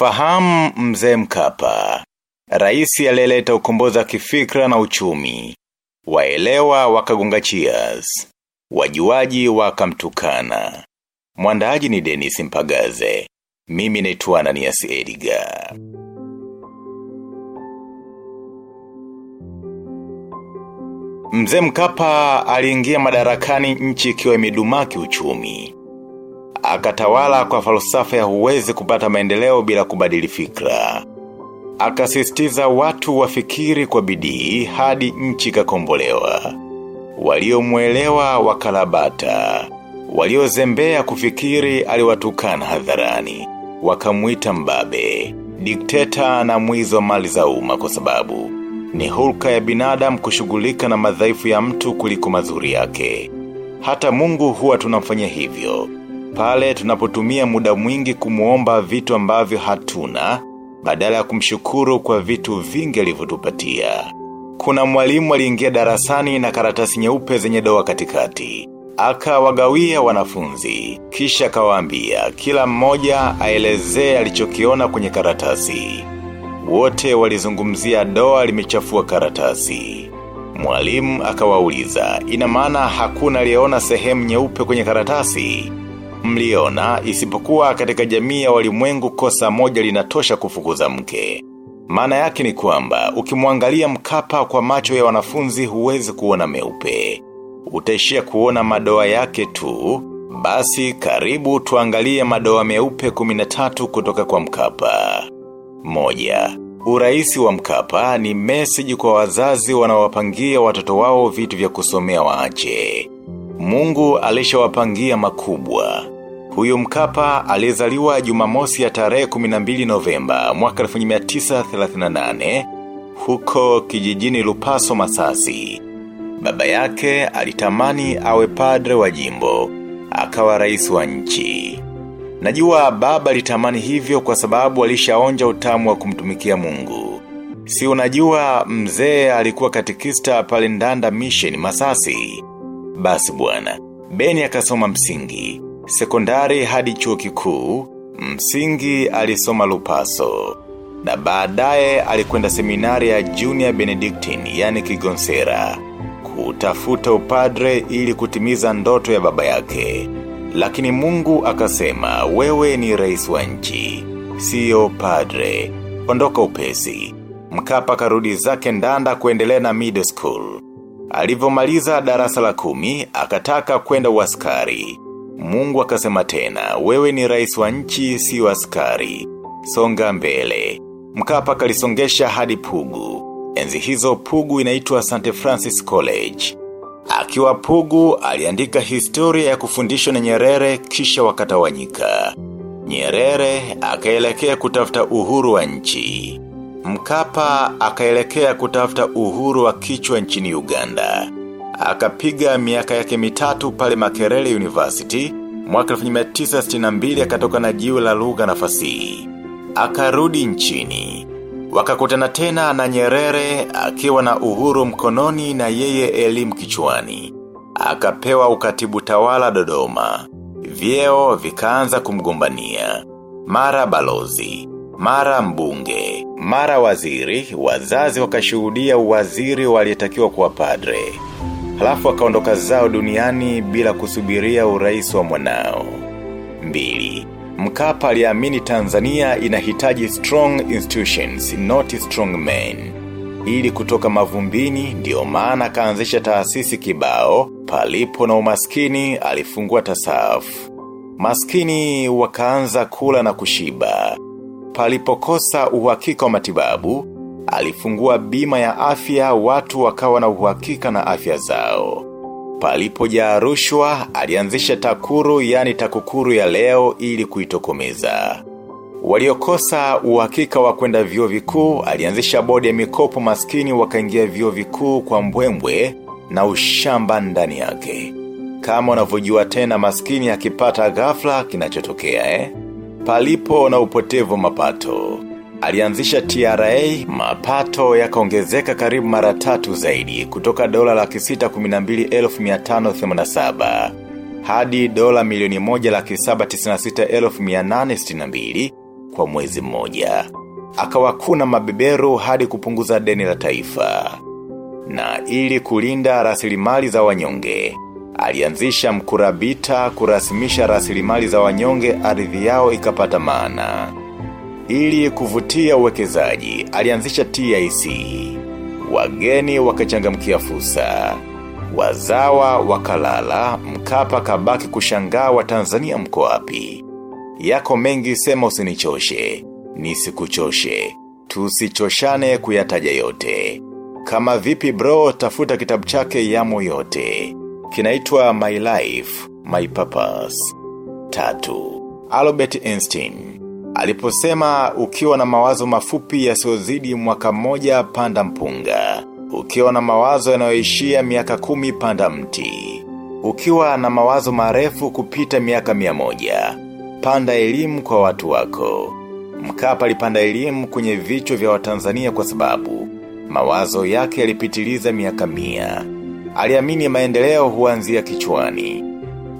Tunamfahamu mzee Mkapa. rais aliyeleta ukombozi wa kifikra na uchumi. Waelewa wakagonga cheers. Wajuaji wakamtukana. Mwandaaji ni Dennis Mpagaze. Mimi naitwa Ananias Edgar. Mzee Mkapa aliingia madarakani nchi ikiwa imedumaki uchumi. Akatawala kwa falsafa ya huwezi kupata maendeleo bila kubadili fikra. Akasisitiza watu wafikiri kwa bidii hadi nchi kakombolewa. Waliomwelewa wakalabata. Waliozembea kufikiri aliwatukana hadharani. Wakamuita mbabe, dikteta na mwizi wa mali za umma kwa sababu ni hulka ya binadamu kushughulika na madhaifu ya mtu kuliko mazuri yake. Hata mungu huwa tunamfanya hivyo. Pale tunapotumia muda mwingi kumuomba vitu ambavyo hatuna, badala ya kumshukuru kwa vitu vingi alivyotupatia. Kuna mwalimu aliingia darasani na karatasi nyeupe zenye doa katikati. Aka wagawia wanafunzi, kisha kawaambia kila mmoja aelezee alichokiona kwenye karatasi. Wote walizungumzia doa limechafua karatasi. Mwalimu akawauliza, ina maana hakuna aliyeona sehemu nyeupe kwenye karatasi. Mliona isipokuwa katika jamii ya walimwengu kosa moja linatosha kufukuza mke. Maana yake ni kwamba ukimwangalia mkapa kwa macho ya wanafunzi huwezi kuona meupe. Utaishia kuona madoa yake tu, basi karibu tuangalie madoa meupe 13 kutoka kwa mkapa. Moja, uraisi wa mkapa ni meseji kwa wazazi wanawapangia watoto wao vitu vya kusomea waache. Mungu alishawapangia makubwa. Huyu mkapa alizaliwa jumamosi ya tarehe 12 novemba mwaka 1938 huko kijijini Lupaso Masasi. Baba yake alitamani awe padre wa jimbo, akawa rais wa nchi. Najua baba alitamani hivyo kwa sababu alishaonja utamu wa kumtumikia mungu. Si unajua mzee alikuwa katikista pale ndanda mission masasi. Basi bwana, Beni akasoma msingi, sekondari hadi chuo kikuu, msingi alisoma lupaso. Na baadaye alikwenda seminari ya Junior Benedictine, yani Kigonsera, kutafuta upadre ili kutimiza ndoto ya baba yake. Lakini mungu akasema wewe ni rais wa nchi, siyo padre, ondoka upesi. Mkapa karudi zake ndanda kuendelea na middle school. Alivyomaliza darasa la kumi, akataka kwenda uaskari. Mungu akasema tena, wewe ni rais wa nchi si askari. Songa mbele. Mkapa kalisongesha hadi pugu. Enzi hizo pugu inaitwa St. Francis College. Akiwa pugu, aliandika historia ya kufundishwa na nyerere kisha wakatawanyika. Nyerere, akaelekea kutafuta uhuru wa nchi. Mkapa, akaelekea kutafuta uhuru wa kichwa nchini Uganda. Akapiga miaka yake mitatu pale Makerele University, mwaka 1962 akatoka na jiwe la lugha na fasihi. Akarudi nchini. Wakakutana tena na nyerere akiwa na uhuru mkononi na yeye elimu kichwani. Akapewa ukatibu tawala dodoma. Vyeo vikaanza kumgombania. Mara balozi, mara mbunge, mara waziri, wazazi wakashuhudia waziri waliyetakiwa kuwa padre. Halafu wakaondoka zao duniani bila kusubiria urais wa mwanao. Mbili. Mkapa aliamini Tanzania inahitaji strong institutions, not strong men. Ili kutoka mavumbini, ndio maana kaanzisha taasisi kibao, palipo na umaskini alifungua tasafu. Maskini wakaanza kula na kushiba. Palipokosa uhakika wa matibabu, alifungua bima ya afya watu wakawa na uhakika na afya zao. Palipojaa rushwa, alianzisha takuru yani takukuru ya leo ili kuitokomeza. Waliokosa uhakika wa kwenda vyuo vikuu, alianzisha bodi ya mikopo maskini wakaingia vyuo vikuu kwa mbwembwe na ushamba ndani yake. Kama unavyojua tena maskini akipata ghafla kinachotokea eh? Palipo na upotevu mapato. Alianzisha TRA, mapato yakaongezeka karibu mara tatu zaidi kutoka dola laki sita kuminambili elfu miatano hadi dola milioni moja laki saba tisina sita elfu mianane stinambili kwa mwezi mmoja. Akawakuna mabeberu hadi kupunguza deni la taifa. Na ili kulinda rasilimali za wanyonge, alianzisha mkurabita kurasimisha rasilimali za wanyonge ardhi yao ikapata maana. Ili kuvutia uwekezaji, alianzisha TIC. Wageni wakachangamkia fursa. Wazawa wakalala, mkapa kabaki kushangaa wa Tanzania mko wapi. Yako mengi sema usinichoshe, nisikuchoshe, tusichoshane kuyataja yote. Kama vipi bro tafuta kitabu chake yamo yote. Kinaitwa My Life, My Purpose. Tatu. Albert Einstein. Aliposema ukiwa na mawazo mafupi yasiyozidi mwaka mmoja panda mpunga. Ukiwa na mawazo yanayoishia miaka kumi panda mti. Ukiwa na mawazo marefu kupita miaka mia moja. Panda elimu kwa watu wako. Mkapa alipanda elimu kwenye vichwa vya watanzania kwa sababu mawazo yake yalipitiliza miaka mia. Aliamini maendeleo huanzia kichwani.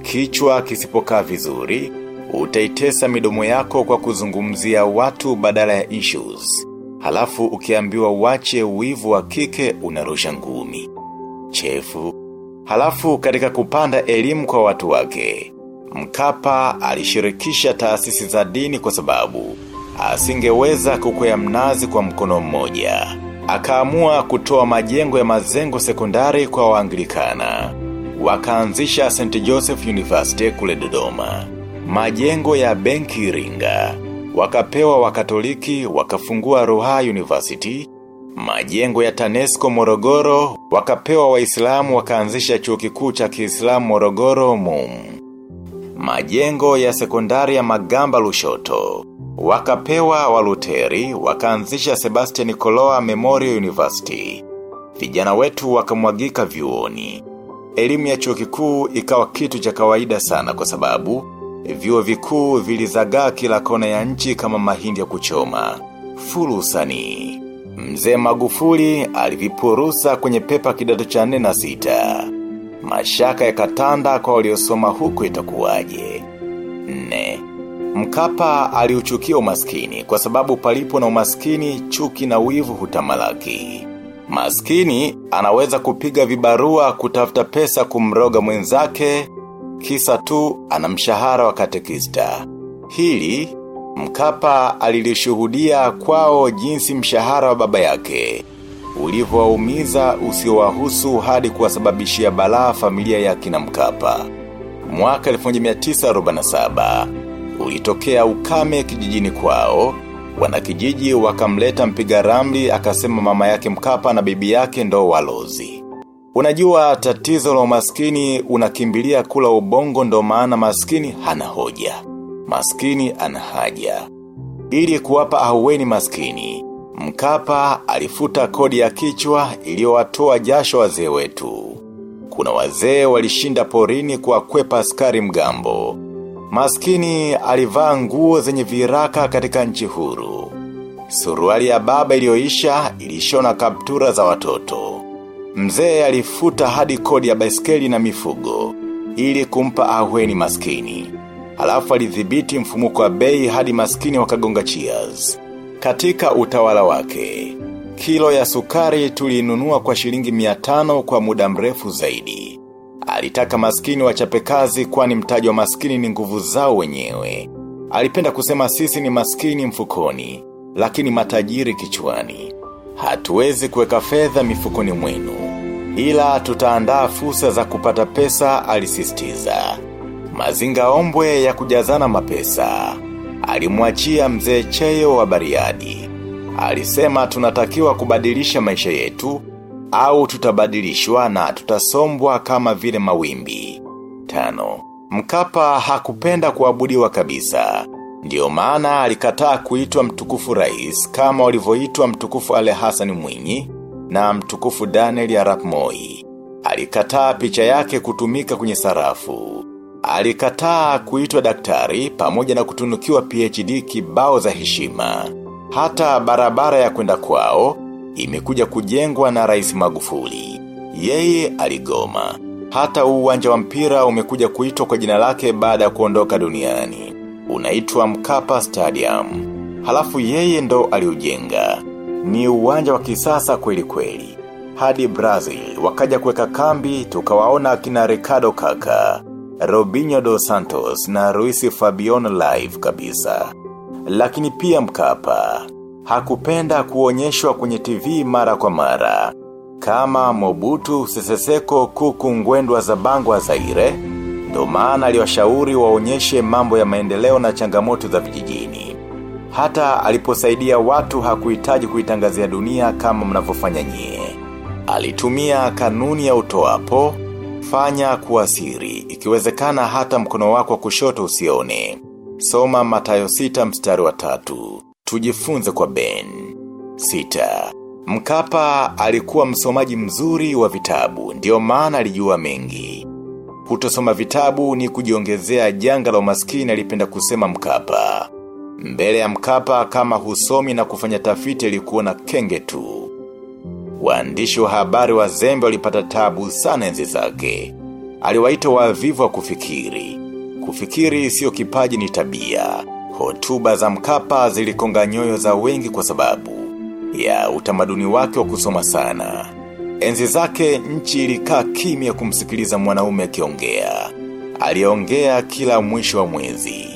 Kichwa kisipokaa vizuri, utaitesa midomo yako kwa kuzungumzia watu badala ya issues. Halafu ukiambiwa wache wivu wa kike unarusha ngumi. Chefu. Halafu katika kupanda elimu kwa watu wake. Mkapa alishirikisha taasisi za dini kwa sababu asingeweza kukwea mnazi kwa mkono mmoja. Akaamua kutoa majengo ya mazengo sekondari kwa waanglikana. Wakaanzisha St. Joseph University kule Dodoma. Majengo ya benki Iringa. Wakapewa wakatoliki, wakafungua Ruha University. Majengo ya Tanesco Morogoro, wakapewa waislamu wakaanzisha chuo kikuu cha kiislamu Morogoro MUM. Majengo ya sekondari ya Magamba Lushoto. Wakapewa waluteri, wakaanzisha Sebastian Koloa Memorial University. Vijana wetu wakamwagika vyuoni. Elimu ya chuo kikuu ikawa kitu cha kawaida sana kwa sababu vyuo vikuu vilizagaa kila kona ya nchi kama mahindi ya kuchoma. Furusani. Mzee Magufuli alivipurusa kwenye pepa kidato cha nne na sita. Mashaka yakatanda kwa waliosoma huku itakuwaje. Nne. Mkapa aliuchukia umaskini kwa sababu palipo na umaskini chuki na wivu hutamalaki. Maskini anaweza kupiga vibarua kutafuta pesa kumroga mwenzake, kisa tu ana mshahara wa katekista. Hili, mkapa alilishuhudia kwao jinsi mshahara wa baba yake. Ulivyowaumiza usiowahusu hadi kuwasababishia balaa familia ya kina mkapa. Mwaka 1947 ulitokea ukame kijijini kwao, wanakijiji wakamleta mpiga ramli akasema mama yake mkapa na bibi yake ndo walozi. Unajua tatizo la umaskini unakimbilia kula ubongo ndo maana maskini hana hoja. Maskini ana haja. Ili kuwapa ahuweni maskini, mkapa alifuta kodi ya kichwa iliyowatoa jasho wazee wetu. Kuna wazee walishinda porini kwa kwepa askari mgambo. Maskini alivaa nguo zenye viraka katika nchi huru. Suruali ya baba iliyoisha ilishona kaptura za watoto. Mzee alifuta hadi kodi ya baiskeli na mifugo, ili kumpa ahueni maskini. Halafu alidhibiti mfumuko wa bei hadi maskini wakagonga cheers. Katika utawala wake, kilo ya sukari tulinunua kwa shilingi 500 kwa muda mrefu zaidi. Alitaka maskini wachape kazi kwani mtaji wa maskini ni nguvu zao wenyewe. Alipenda kusema sisi ni maskini mfukoni, lakini matajiri kichwani. Hatuwezi kuweka fedha mifukoni mwenu. Ila tutaandaa fursa za kupata pesa alisistiza. Mazinga ombwe ya kujazana mapesa. Alimwachia mzee cheyo wa bariadi. Alisema tunatakiwa kubadilisha maisha yetu, au tutabadilishwa na tutasombwa kama vile mawimbi. Tano, mkapa hakupenda kuabudiwa kabisa. Ndiyo maana alikataa kuitwa mtukufu rais kama walivyoitwa mtukufu Ale Hassan Mwinyi na mtukufu Daniel Arap Moi. Alikataa picha yake kutumika kwenye sarafu. Alikataa kuitwa daktari pamoja na kutunukiwa PhD kibao za heshima. Hata barabara ya kwenda kwao imekuja kujengwa na rais Magufuli. Yeye aligoma. Hata uwanja wa mpira umekuja kuitwa kwa jina lake baada ya kuondoka duniani. Unaitwa Mkapa Stadium. Halafu yeye ndo aliujenga. Ni uwanja wa kisasa kweli kweli. Hadi Brazil, wakaja kuweka kambi, tukawaona akina Ricardo Kaka, Robinho dos Santos na Ruisi Fabiano live kabisa. Lakini pia mkapa, hakupenda kuonyeshwa kwenye TV mara kwa mara. Kama Mobutu Seseseko kuku ngwendwa za bangwa Zaire, ndo maana aliwashauri waonyeshe mambo ya maendeleo na changamoto za vijijini. Hata aliposaidia watu hakuhitaji kuitangazia dunia kama mnavyofanya nyie. Alitumia kanuni ya utoapo, fanya kuwa siri, ikiwezekana hata mkono wako wa kushoto usione. Soma matayo sita mstari wa tatu. Tujifunze kwa Ben. Sita. Mkapa alikuwa msomaji mzuri wa vitabu, ndio maana alijua mengi. Kutosoma vitabu ni kujiongezea janga la umaskini alipenda kusema mkapa. Mbele ya mkapa kama husomi na kufanya tafiti ilikuwa na kenge tu. Waandishi wa habari wa zembe walipata tabu sana enzi zake. Aliwaita wavivu wa kufikiri. Kufikiri sio kipaji ni tabia. Hotuba za mkapa zilikonga nyoyo za wengi kwa sababu ya utamaduni wake wa kusoma sana. Enzi zake nchi ilikaa kimya kumsikiliza mwanaume akiongea. Aliongea kila mwisho wa mwezi.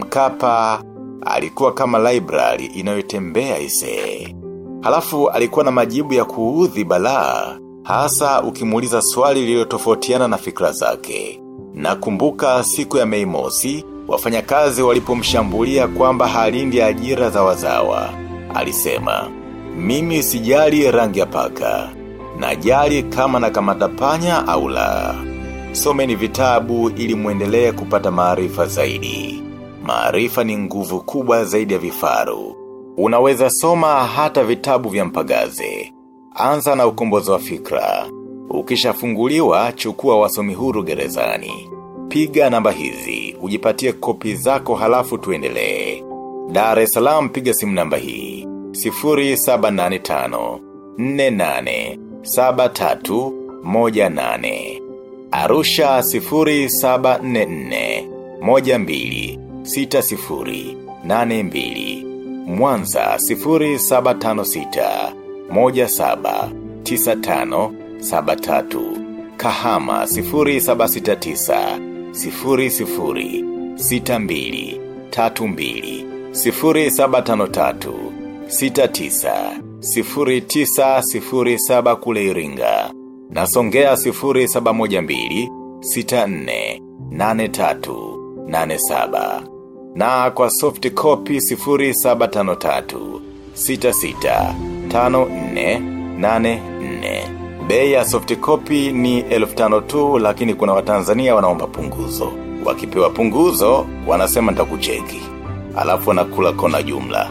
Mkapa alikuwa kama library inayotembea ise. Halafu alikuwa na majibu ya kuudhi balaa, hasa ukimuuliza swali lililotofautiana na fikra zake. Nakumbuka siku ya Mei Mosi, wafanyakazi walipomshambulia kwamba halindi ajira za wazawa. Alisema, mimi sijali rangi ya paka, najali kama na kamata panya au la. Someni vitabu ili muendelee kupata maarifa zaidi. Maarifa ni nguvu kubwa zaidi ya vifaru. Unaweza soma hata vitabu vya mpagaze. Anza na ukombozi wa fikra. Ukishafunguliwa chukua wasomi huru gerezani. Piga namba hizi, ujipatie kopi zako halafu tuendelee. Dar es Salaam piga simu namba hii. 0785 48 73 18. Arusha 0744 12 60 82. Mwanza 0756 17 95 73. Kahama 0769 00 62 32 0753 69 0907 kule Iringa na Songea 0712 64 83 87 na kwa soft copy 0753 66 54 84 Bei ya soft copy ni elfu tano tu lakini kuna watanzania wanaomba punguzo. Wakipewa punguzo, wanasema nitakucheki. Alafu wanakula kona jumla.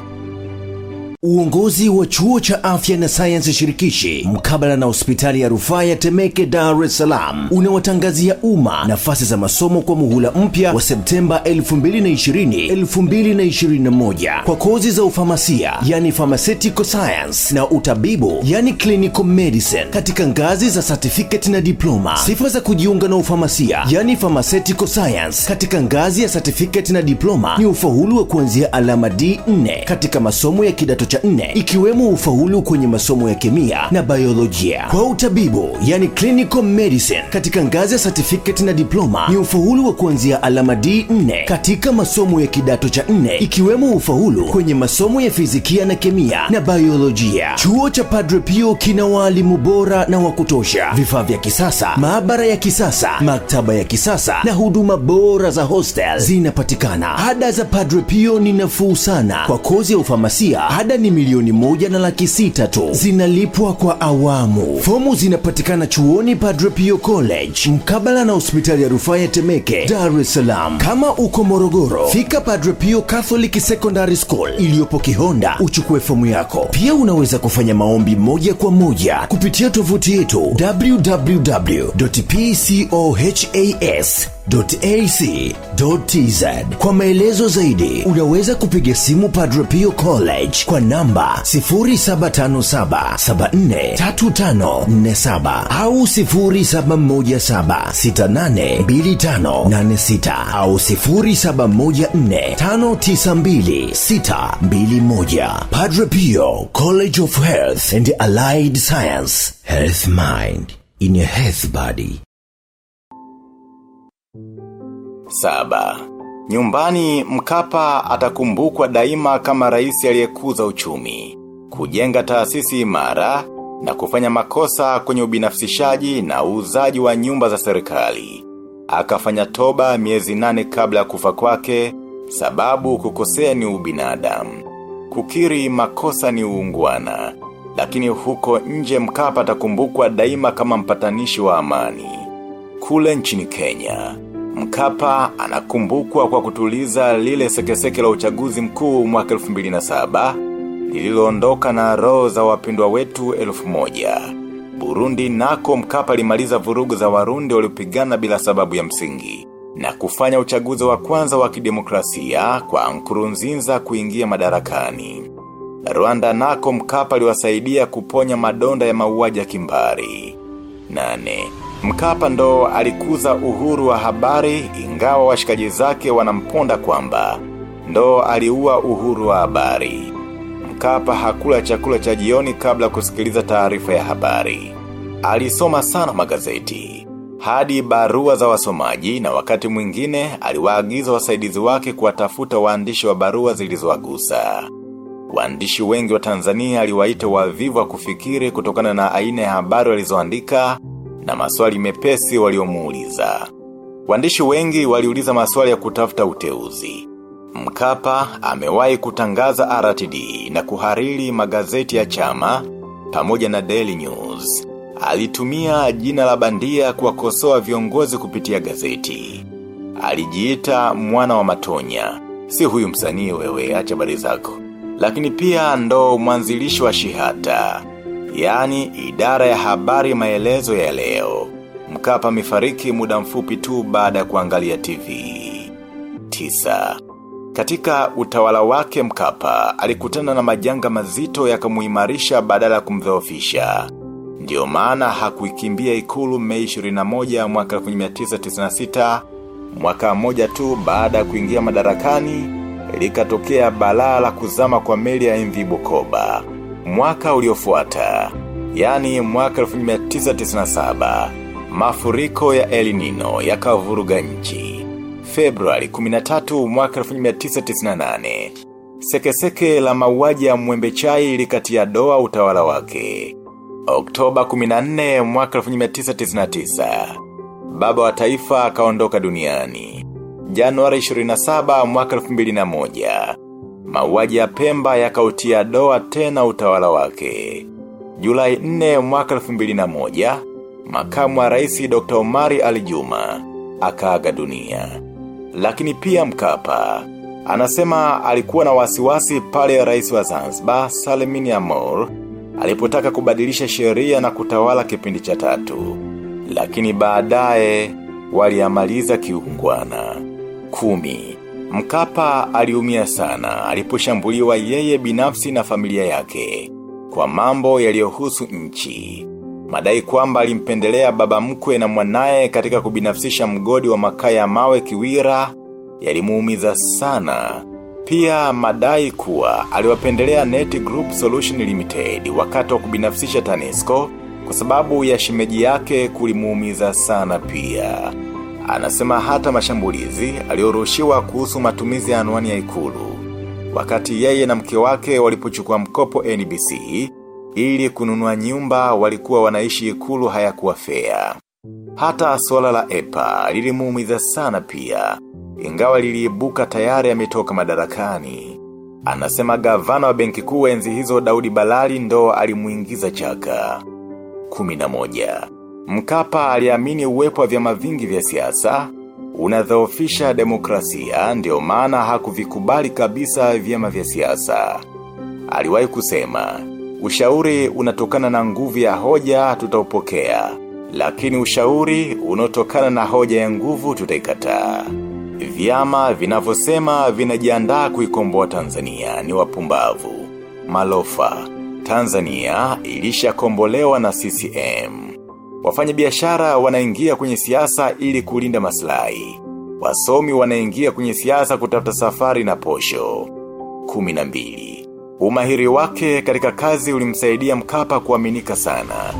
Uongozi wa chuo cha afya na sayansi shirikishi mkabala na hospitali ya rufaa ya Temeke, Dar es Salaam unawatangazia umma nafasi za masomo kwa muhula mpya wa Septemba 2020-2021 kwa kozi za ufamasia, yani pharmaceutical science na utabibu, yani clinical medicine katika ngazi za certificate na diploma. Sifa za kujiunga na ufamasia, yani pharmaceutical science katika ngazi ya certificate na diploma ni ufaulu wa kuanzia alama D4 katika masomo ya kidato cha nne ikiwemo ufaulu kwenye masomo ya kemia na biolojia. Kwa utabibu, yani clinical medicine katika ngazi ya certificate na diploma ni ufaulu wa kuanzia alama D4 katika masomo ya kidato cha nne ikiwemo ufaulu kwenye masomo ya fizikia na kemia na biolojia. Chuo cha Padre Pio kina waalimu bora na wa kutosha, vifaa vya kisasa, maabara ya kisasa, maktaba ya kisasa na huduma bora za hostel zinapatikana. Ada za Padre Pio ni nafuu sana. Kwa kozi ya ufamasia, ada ni milioni moja na laki sita tu. Zinalipwa kwa awamu. Fomu zinapatikana chuoni Padre Pio College mkabala na hospitali ya rufaa ya Temeke, Dar es Salaam. Kama uko Morogoro, fika Padre Pio Catholic Secondary School iliyopo Kihonda uchukue fomu yako. Pia unaweza kufanya maombi moja kwa moja kupitia tovuti yetu www.pcohas www.pdp.ac.tz kwa maelezo zaidi unaweza kupiga simu Padre Pio College kwa namba 0757743547 au 0717682586 au 0714592621 Padre Pio College of Health and Allied Science Health Mind in your health body Saba. Nyumbani Mkapa atakumbukwa daima kama rais aliyekuza uchumi, kujenga taasisi imara na kufanya makosa kwenye ubinafsishaji na uuzaji wa nyumba za serikali. Akafanya toba miezi nane kabla ya kufa kwake, sababu kukosea ni ubinadamu. Kukiri makosa ni uungwana, lakini huko nje Mkapa atakumbukwa daima kama mpatanishi wa amani. Kule nchini Kenya, Mkapa anakumbukwa kwa kutuliza lile sekeseke la uchaguzi mkuu mwaka 2007 lililoondoka na roho za wapindwa wetu elfu moja. Burundi nako Mkapa alimaliza vurugu za Warundi waliopigana bila sababu ya msingi na kufanya uchaguzi wa kwanza wa kidemokrasia kwa Nkurunziza kuingia madarakani. Rwanda nako Mkapa aliwasaidia kuponya madonda ya mauaji ya kimbari. Nane. Mkapa ndo alikuza uhuru wa habari ingawa washikaji zake wanamponda kwamba ndo aliua uhuru wa habari. Mkapa hakula chakula cha jioni kabla kusikiliza taarifa ya habari. Alisoma sana magazeti. Hadi barua za wasomaji na wakati mwingine aliwaagiza wasaidizi wake kuwatafuta waandishi wa barua zilizowagusa. Waandishi wengi wa Tanzania aliwaita wavivu wa kufikiri kutokana na aina ya habari walizoandika na maswali mepesi waliomuuliza. Waandishi wengi waliuliza maswali ya kutafuta uteuzi. Mkapa amewahi kutangaza RTD na kuhariri magazeti ya chama pamoja na Daily News. Alitumia jina la bandia kuwakosoa viongozi kupitia gazeti. Alijiita mwana wa matonya. Si huyu msanii wewe, acha bari zako. Lakini pia ndo mwanzilishi wa shihata. Yani idara ya habari maelezo ya leo. Mkapa mifariki muda mfupi tu baada ya kuangalia TV. Tisa. Katika utawala wake mkapa, alikutana na majanga mazito yakamuimarisha badala ya kumdhoofisha. Ndiyo maana hakuikimbia ikulu mei 21 mwaka 1996, mwaka moja tu baada ya kuingia madarakani, likatokea balaa la kuzama kwa meli ya MV Bukoba. Mwaka uliofuata, yani mwaka 1997, mafuriko ya El Nino yakavuruga nchi. Februari 13 mwaka 1998. Sekeseke la mauaji ya mwembe chai likatia doa utawala wake. Oktoba 14 mwaka 1999. Baba wa taifa akaondoka duniani. Januari 27 mwaka 2001. Mauaji ya Pemba yakautia doa tena utawala wake. Julai 4 mwaka 2001, makamu wa rais Dr. Omari Alijuma akaaga dunia. Lakini pia Mkapa anasema alikuwa na wasiwasi pale rais wa Zanzibar Salimini Amor alipotaka kubadilisha sheria na kutawala kipindi cha tatu. Lakini baadaye waliamaliza kiungwana. Kumi. Mkapa aliumia sana aliposhambuliwa yeye binafsi na familia yake kwa mambo yaliyohusu nchi. Madai kwamba alimpendelea baba mkwe na mwanaye katika kubinafsisha mgodi wa makaa ya mawe kiwira yalimuumiza sana. Pia madai kuwa aliwapendelea Net Group Solution Limited wakati wa kubinafsisha TANESCO kwa sababu ya shimeji yake kulimuumiza sana pia. Anasema hata mashambulizi aliorushiwa kuhusu matumizi ya anwani ya ikulu. Wakati yeye na mke wake walipochukua mkopo NBC, ili kununua nyumba walikuwa wanaishi ikulu hayakuwa fair. Hata swala la EPA lilimuumiza sana pia, ingawa liliibuka tayari ametoka madarakani. Anasema gavana wa benki kuu enzi hizo Daudi Balali ndo alimuingiza chaka. 11. Mkapa aliamini uwepo wa vyama vingi vya siasa unadhoofisha demokrasia ndio maana hakuvikubali kabisa vyama vya siasa. Aliwahi kusema, ushauri unatokana na nguvu ya hoja tutaupokea, Lakini ushauri unaotokana na hoja ya nguvu tutaikataa. Vyama vinavyosema vinajiandaa kuikomboa Tanzania ni wapumbavu. Malofa, Tanzania ilishakombolewa na CCM. Wafanya biashara wanaingia kwenye siasa ili kulinda maslahi. Wasomi wanaingia kwenye siasa kutafuta safari na posho. 12. Umahiri wake katika kazi ulimsaidia mkapa kuaminika sana.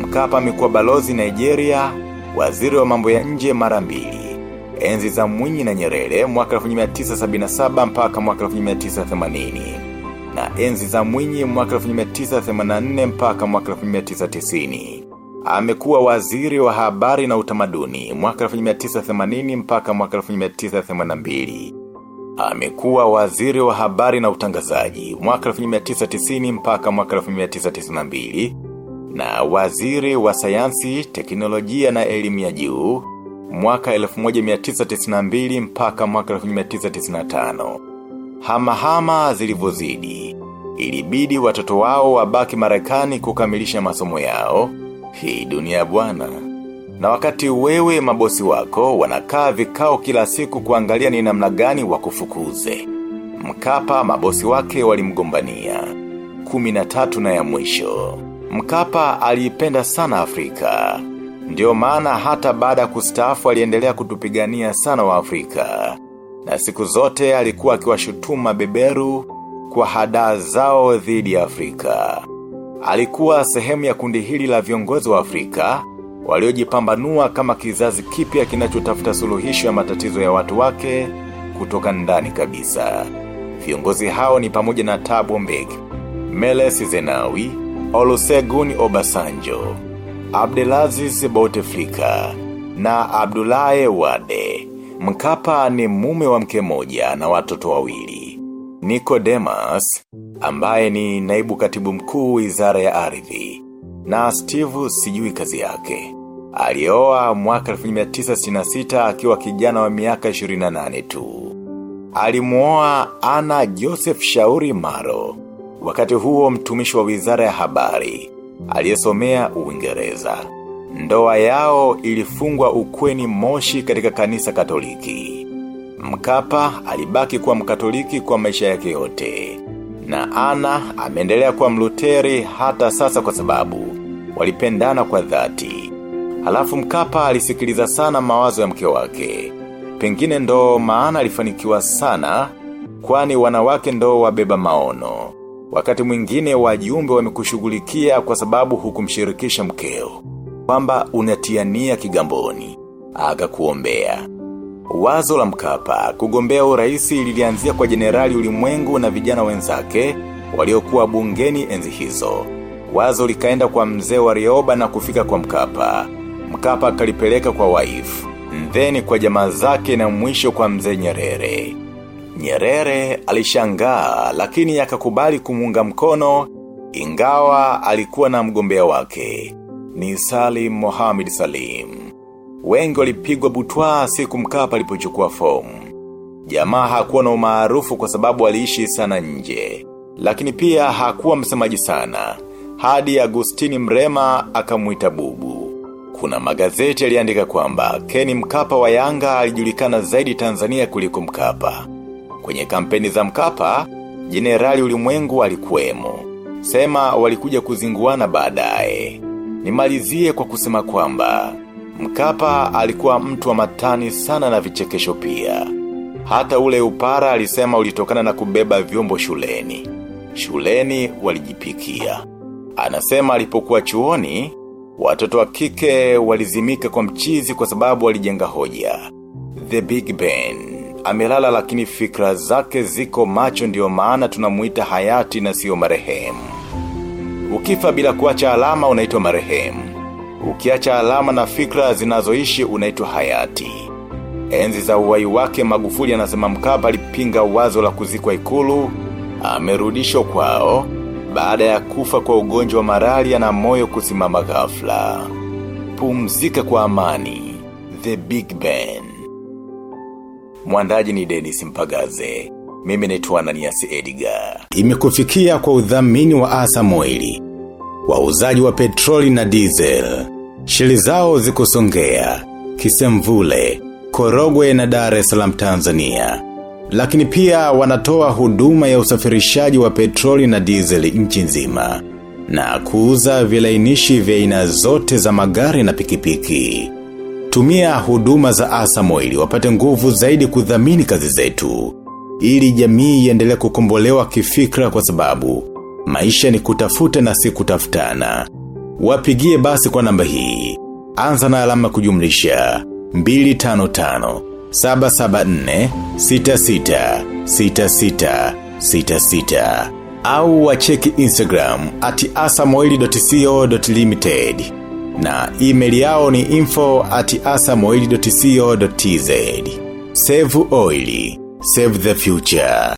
Mkapa amekuwa balozi Nigeria, waziri wa mambo ya nje mara mbili. Enzi za mwinyi na nyerere mwaka 1977 mpaka mwaka 1980. Na enzi za mwinyi mwaka 1984 mpaka mwaka 1990. Amekuwa waziri wa habari na utamaduni mwaka 1980 mpaka mwaka 1982. Amekuwa waziri wa habari na utangazaji mwaka 1990 mpaka mwaka 1992 na waziri wa sayansi, teknolojia na elimu ya juu mwaka 1992 mpaka mwaka 1995. Hama hama zilivozidi. Ilibidi watoto wao wabaki marekani kukamilisha masomo yao. Hii dunia bwana. Na wakati wewe mabosi wako wanakaa vikao kila siku kuangalia ni namna gani wakufukuze. Mkapa mabosi wake walimgombania. Kumi na tatu na ya mwisho. Mkapa aliipenda sana Afrika. Ndiyo maana hata baada ya kustaafu aliendelea kutupigania sana wa Afrika. Na siku zote alikuwa akiwashutuma beberu kwa hadaa zao dhidi ya Afrika. Alikuwa sehemu ya kundi hili la viongozi wa Afrika, waliojipambanua kama kizazi kipya kinachotafuta suluhisho ya matatizo ya watu wake kutoka ndani kabisa. Viongozi hao ni pamoja na Thabo Mbeki, Meles Zenawi, Olusegun Obasanjo, Abdelaziz Bouteflika na Abdulaye Wade. Mkapa ni mume wa mke moja na watoto wawili. Nicodemus, ambaye ni naibu katibu mkuu wizara ya ardhi, na Steve sijui kazi yake. Alioa mwaka 1966 akiwa kijana wa miaka 28 tu. Alimuoa Ana Joseph Shauri Maro, wakati huo mtumishi wa wizara ya habari, aliyesomea Uingereza. Ndoa yao ilifungwa ukweni moshi katika kanisa katoliki. Mkapa alibaki kuwa mkatoliki kwa maisha yake yote. Na Ana ameendelea kuwa mluteri hata sasa kwa sababu walipendana kwa dhati. Halafu mkapa alisikiliza sana mawazo ya mke wake. Pengine ndo maana alifanikiwa sana kwani wanawake ndo wabeba maono. Wakati mwingine wajumbe wamekushughulikia kwa sababu hukumshirikisha mkeo. Kwamba unatiania kigamboni. Aga kuombea. Wazo la mkapa kugombea uraisi lilianzia kwa jenerali ulimwengu na vijana wenzake waliokuwa bungeni enzi hizo. Wazo likaenda kwa mzee wa rioba na kufika kwa mkapa. Mkapa akalipeleka kwa waifu. ndheni kwa jamaa zake na mwisho kwa mzee nyerere. Nyerere alishangaa lakini akakubali kumuunga mkono ingawa alikuwa na mgombea wake. Ni Salim Mohamed Salim. Wengi walipigwa butwa siku mkapa alipochukua fomu. Jamaa hakuwa na umaarufu kwa sababu aliishi sana nje. Lakini pia hakuwa msemaji sana. Hadi Agustini Mrema akamuita bubu. Kuna magazeti yaliandika kwamba Keni Mkapa wa Yanga alijulikana zaidi Tanzania kuliko Mkapa. Kwenye kampeni za Mkapa, Jenerali Ulimwengu alikuwemo. Sema walikuja kuzinguana baadaye. Nimalizie kwa kusema kwamba Mkapa alikuwa mtu wa matani sana na vichekesho pia. Hata ule upara alisema ulitokana na kubeba vyombo shuleni. Shuleni walijipikia. Anasema alipokuwa chuoni, watoto wa kike walizimika kwa mchizi kwa sababu walijenga hoja. The Big Ben. Amelala lakini fikra zake ziko macho ndiyo maana tunamuita hayati na sio marehemu. Ukifa bila kuacha alama unaitwa marehemu. Ukiacha alama na fikra zinazoishi unaitwa hayati. Enzi za uwai wake magufuli anasema mkapa alipinga wazo la kuzikwa ikulu, amerudishwa kwao, baada ya kufa kwa ugonjwa wa malaria na moyo kusimama ghafla. Pumzika kwa amani, The Big Ben. Mwandaji ni Dennis Mpagaze. Mimi naitwa Ananias Edgar. Imekufikia kwa udhamini wa Asa Moili. Wauzaji wa petroli na diesel. Shili zao zikusongea, Kisemvule, Korogwe na Dar es Salaam Tanzania. Lakini pia wanatoa huduma ya usafirishaji wa petroli na diesel nchi nzima na kuuza vilainishi vya aina zote za magari na pikipiki. Tumia huduma za asamoili wapate nguvu zaidi kudhamini kazi zetu. Ili jamii iendelee kukombolewa kifikra kwa sababu maisha ni kutafuta na si kutafutana. Wapigie basi kwa namba hii. Anza na alama kujumlisha 255 774 66 66 66 au wacheki Instagram at asamoili.co.limited na email yao ni info at asamoili.co.tz Save Oil, save the future.